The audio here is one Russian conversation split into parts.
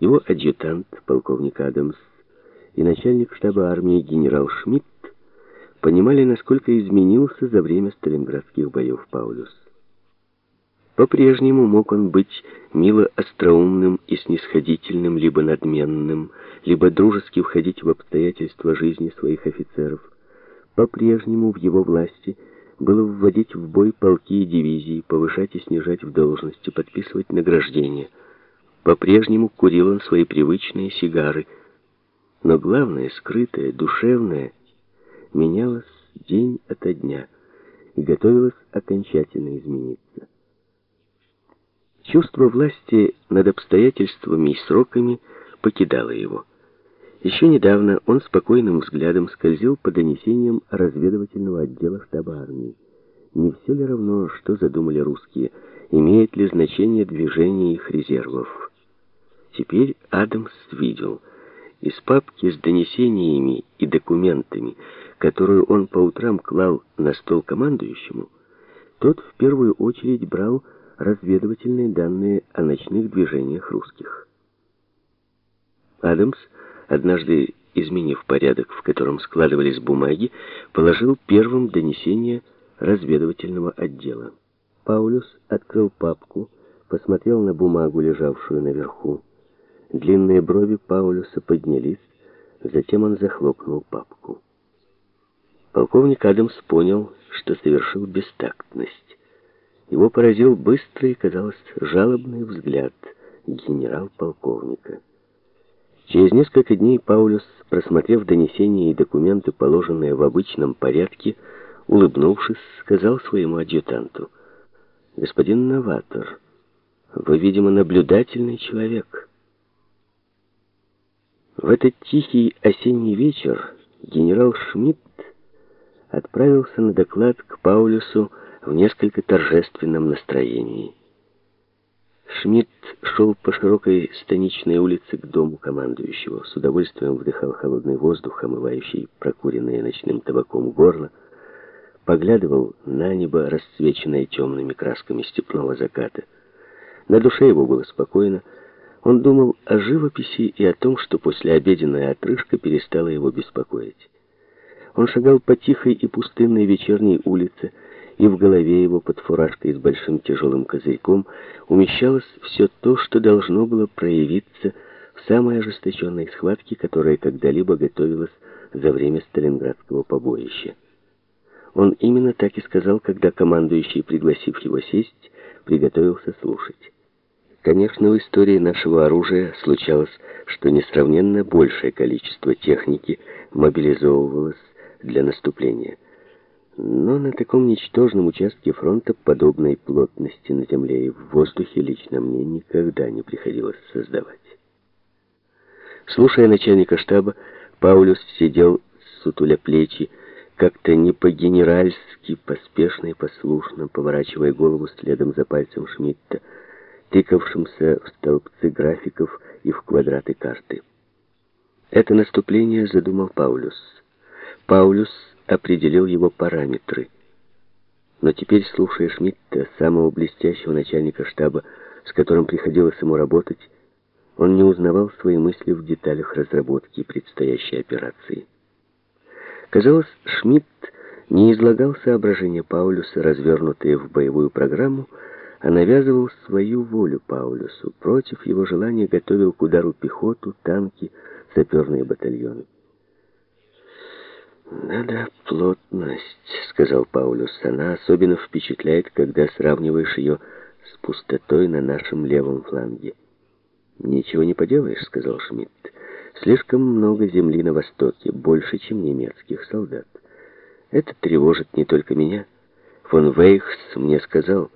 его адъютант, полковник Адамс, и начальник штаба армии генерал Шмидт понимали, насколько изменился за время сталинградских боев Паулюс. По-прежнему мог он быть мило остроумным и снисходительным, либо надменным, либо дружески входить в обстоятельства жизни своих офицеров. По-прежнему в его власти было вводить в бой полки и дивизии, повышать и снижать в должности, подписывать награждения. По-прежнему курил он свои привычные сигары. Но главное, скрытое, душевное, менялось день ото дня и готовилось окончательно измениться. Чувство власти над обстоятельствами и сроками покидало его. Еще недавно он спокойным взглядом скользил по донесениям разведывательного отдела штаба армии. Не все ли равно, что задумали русские, имеет ли значение движение их резервов? Теперь Адамс видел. Из папки с донесениями и документами, которую он по утрам клал на стол командующему, тот в первую очередь брал разведывательные данные о ночных движениях русских. Адамс, однажды изменив порядок, в котором складывались бумаги, положил первым донесение разведывательного отдела. Паулюс открыл папку, посмотрел на бумагу, лежавшую наверху. Длинные брови Паулюса поднялись, затем он захлопнул папку. Полковник Адамс понял, что совершил бестактность. Его поразил быстрый, казалось, жалобный взгляд генерал-полковника. Через несколько дней Паулюс, просмотрев донесения и документы, положенные в обычном порядке, улыбнувшись, сказал своему адъютанту, «Господин новатор, вы, видимо, наблюдательный человек». В этот тихий осенний вечер генерал Шмидт отправился на доклад к Паулюсу в несколько торжественном настроении. Шмидт шел по широкой станичной улице к дому командующего, с удовольствием вдыхал холодный воздух, омывающий прокуренное ночным табаком горло, поглядывал на небо, расцвеченное темными красками степного заката. На душе его было спокойно, он думал о живописи и о том, что послеобеденная отрыжка перестала его беспокоить. Он шагал по тихой и пустынной вечерней улице, и в голове его под фуражкой с большим тяжелым козырьком умещалось все то, что должно было проявиться в самой ожесточенной схватке, которая когда-либо готовилась за время Сталинградского побоища. Он именно так и сказал, когда командующий, пригласив его сесть, приготовился слушать. Конечно, в истории нашего оружия случалось, что несравненно большее количество техники мобилизовывалось для наступления. Но на таком ничтожном участке фронта подобной плотности на земле и в воздухе лично мне никогда не приходилось создавать. Слушая начальника штаба, Паулюс сидел, сутуля плечи, как-то не по-генеральски, поспешно и послушно, поворачивая голову следом за пальцем Шмидта, тыкавшимся в столбцы графиков и в квадраты карты. Это наступление задумал Паулюс. Паулюс определил его параметры. Но теперь, слушая Шмидта, самого блестящего начальника штаба, с которым приходилось ему работать, он не узнавал свои мысли в деталях разработки предстоящей операции. Казалось, Шмидт не излагал соображения Паулюса, развернутые в боевую программу, а навязывал свою волю Паулюсу. Против его желания готовил к удару пехоту, танки, саперные батальоны. «Да-да, плотность», — сказал Паулюс. «Она особенно впечатляет, когда сравниваешь ее с пустотой на нашем левом фланге». «Ничего не поделаешь», — сказал Шмидт. «Слишком много земли на востоке, больше, чем немецких солдат. Это тревожит не только меня. Фон Вейхс мне сказал,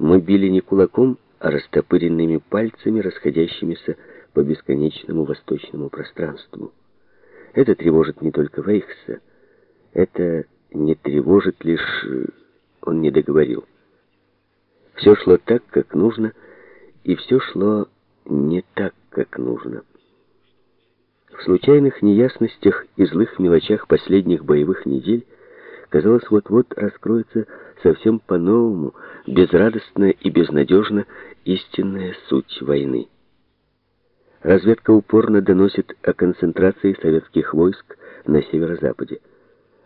мы били не кулаком, а растопыренными пальцами, расходящимися по бесконечному восточному пространству». Это тревожит не только Вейхса. Это не тревожит лишь... Э, он не договорил. Все шло так, как нужно, и все шло не так, как нужно. В случайных неясностях и злых мелочах последних боевых недель казалось, вот-вот раскроется совсем по-новому, безрадостно и безнадежно истинная суть войны. Разведка упорно доносит о концентрации советских войск на северо-западе.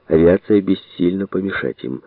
Авиация бессильно помешать им.